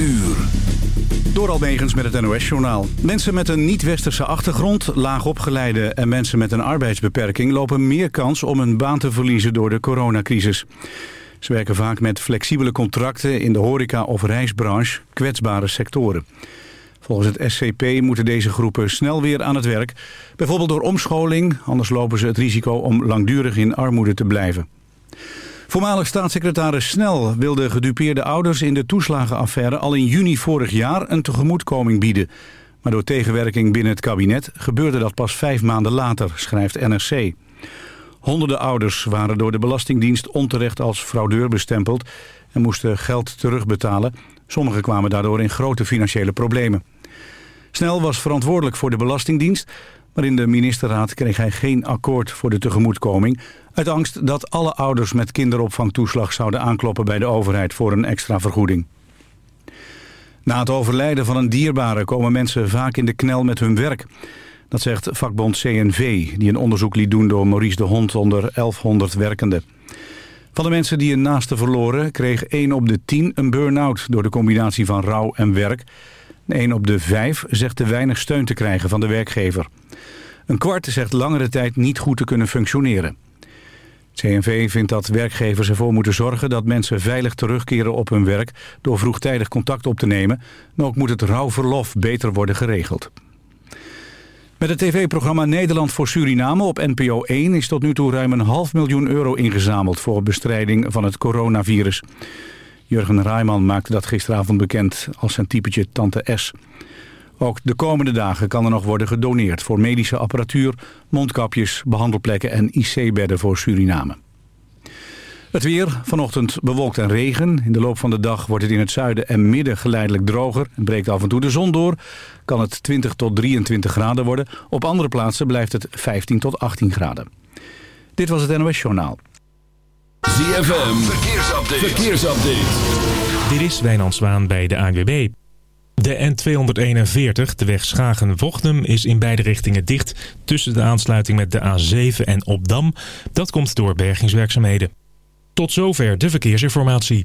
uur. Door Almegens met het NOS-journaal. Mensen met een niet-westerse achtergrond, laag opgeleide en mensen met een arbeidsbeperking... lopen meer kans om een baan te verliezen door de coronacrisis. Ze werken vaak met flexibele contracten in de horeca- of reisbranche, kwetsbare sectoren. Volgens het SCP moeten deze groepen snel weer aan het werk. Bijvoorbeeld door omscholing, anders lopen ze het risico om langdurig in armoede te blijven. Voormalig staatssecretaris Snel wilde gedupeerde ouders in de toeslagenaffaire al in juni vorig jaar een tegemoetkoming bieden. Maar door tegenwerking binnen het kabinet gebeurde dat pas vijf maanden later, schrijft NRC. Honderden ouders waren door de Belastingdienst onterecht als fraudeur bestempeld en moesten geld terugbetalen. Sommigen kwamen daardoor in grote financiële problemen. Snel was verantwoordelijk voor de Belastingdienst, maar in de ministerraad kreeg hij geen akkoord voor de tegemoetkoming... uit angst dat alle ouders met kinderopvangtoeslag zouden aankloppen bij de overheid voor een extra vergoeding. Na het overlijden van een dierbare komen mensen vaak in de knel met hun werk. Dat zegt vakbond CNV, die een onderzoek liet doen door Maurice de Hond onder 1100 werkenden. Van de mensen die een naaste verloren kreeg 1 op de 10 een burn-out door de combinatie van rouw en werk... 1 op de 5 zegt te weinig steun te krijgen van de werkgever. Een kwart zegt langere tijd niet goed te kunnen functioneren. CNV vindt dat werkgevers ervoor moeten zorgen dat mensen veilig terugkeren op hun werk door vroegtijdig contact op te nemen. Maar ook moet het rouwverlof beter worden geregeld. Met het tv-programma Nederland voor Suriname op NPO 1 is tot nu toe ruim een half miljoen euro ingezameld voor bestrijding van het coronavirus. Jurgen Rijman maakte dat gisteravond bekend als zijn typetje Tante S. Ook de komende dagen kan er nog worden gedoneerd voor medische apparatuur, mondkapjes, behandelplekken en IC-bedden voor Suriname. Het weer, vanochtend bewolkt en regen. In de loop van de dag wordt het in het zuiden en midden geleidelijk droger. En breekt af en toe de zon door. Kan het 20 tot 23 graden worden. Op andere plaatsen blijft het 15 tot 18 graden. Dit was het NOS Journaal. ZFM, verkeersupdate. verkeersupdate. Dit is Wijnand Zwaan bij de ANWB. De N241, de weg Schagen-Wochnum, is in beide richtingen dicht... tussen de aansluiting met de A7 en Opdam. Dat komt door bergingswerkzaamheden. Tot zover de verkeersinformatie.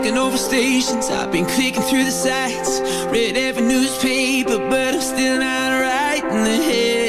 Flicking over stations, I've been clicking through the sites, read every newspaper, but I'm still not right in the head.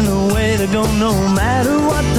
in a way to don't know matter what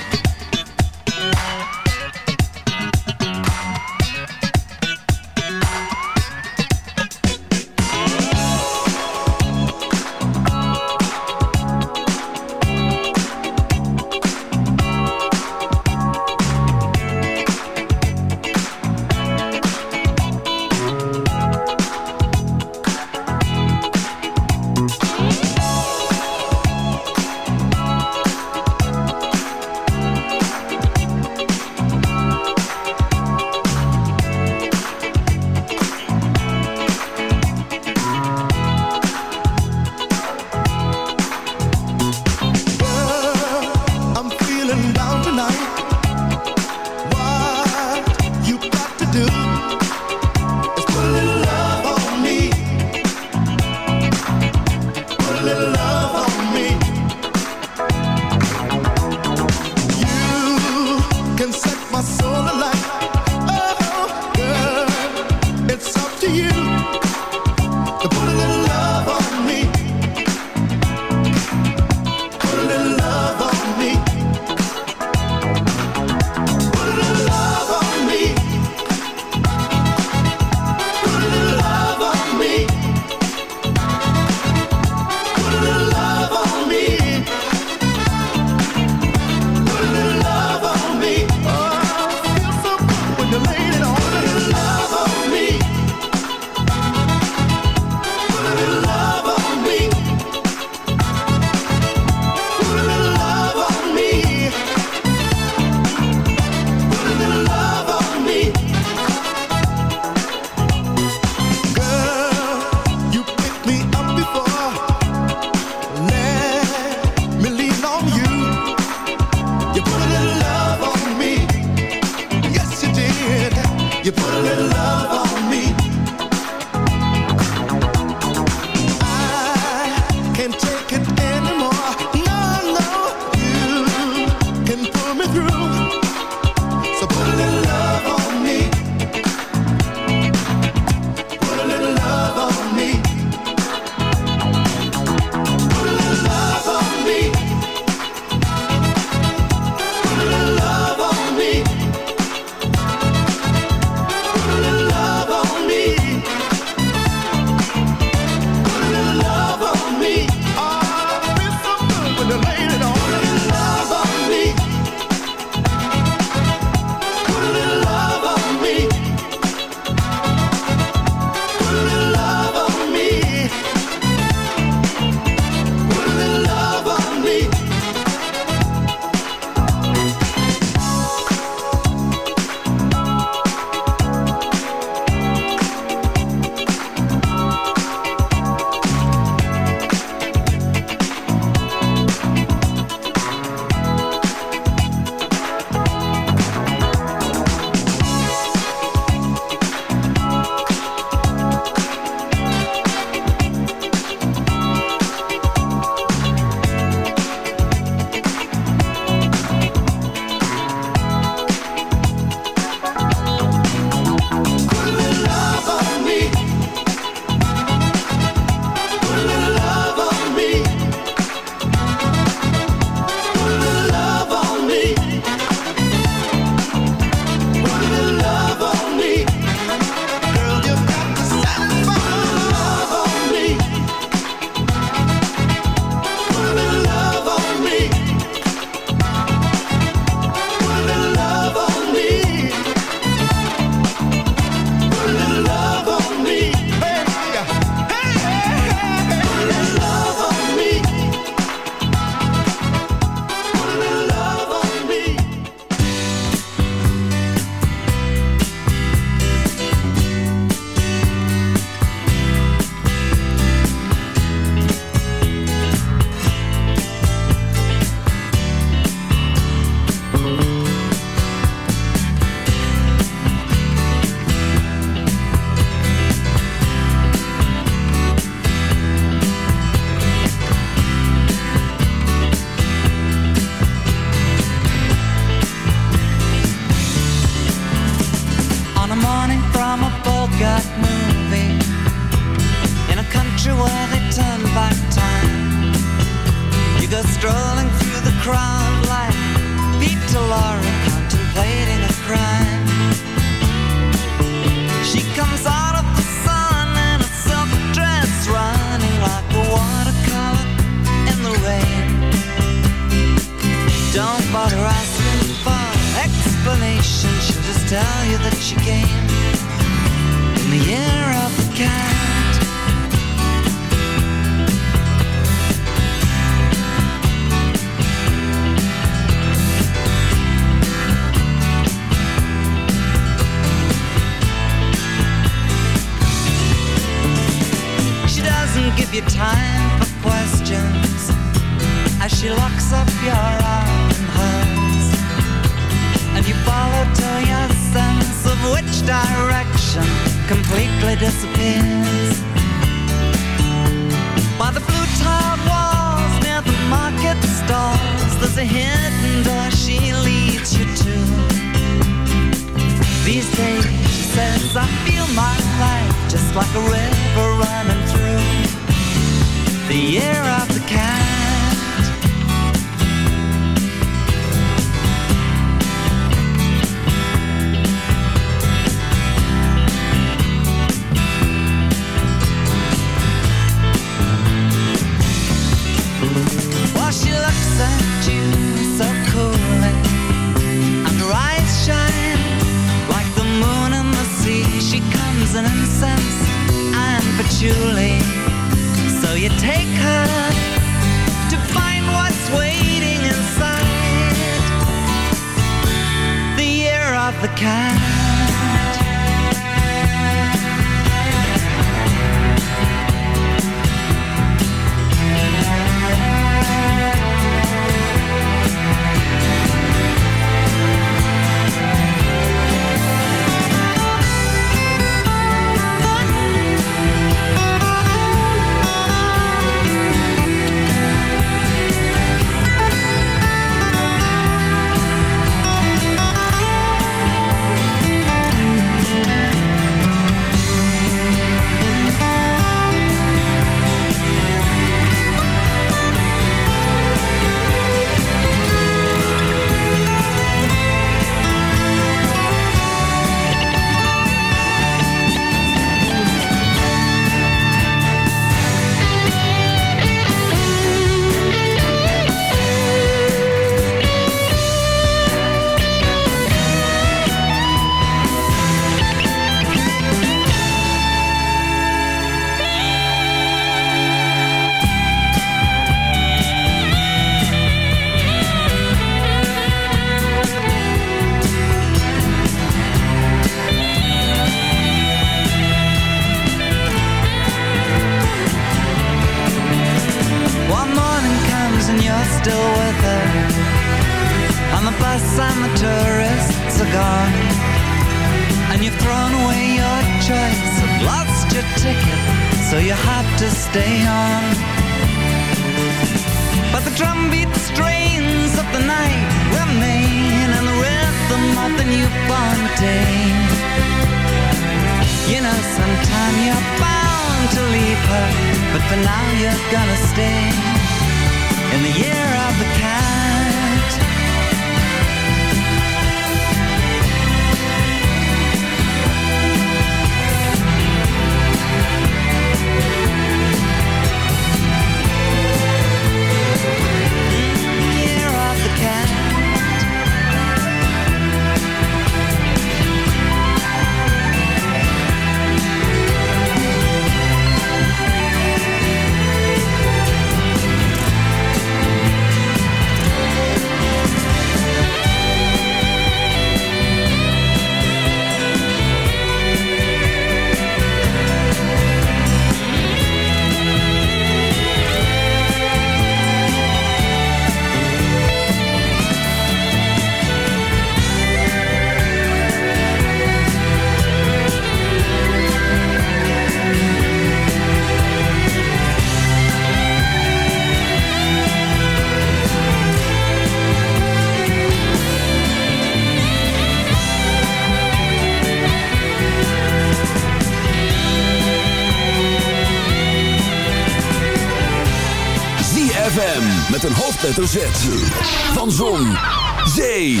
Van Zon, Zee,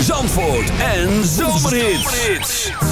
Zandvoort en Zomerhits.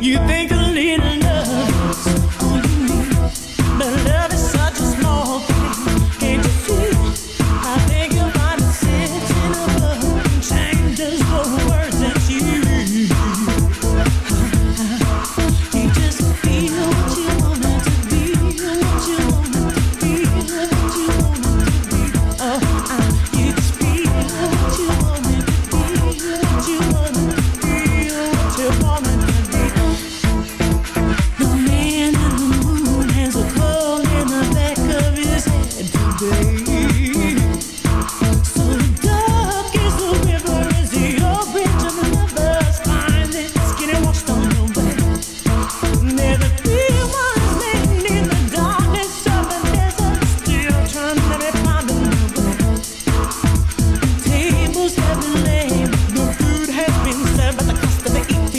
You think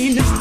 of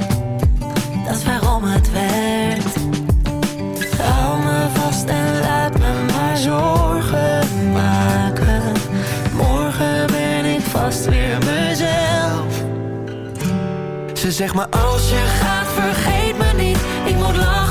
dat is waarom het werkt. Hou me vast en laat me maar zorgen maken. Morgen ben ik vast weer mezelf. Ze zegt maar als je Gaat vergeet me niet, ik moet lachen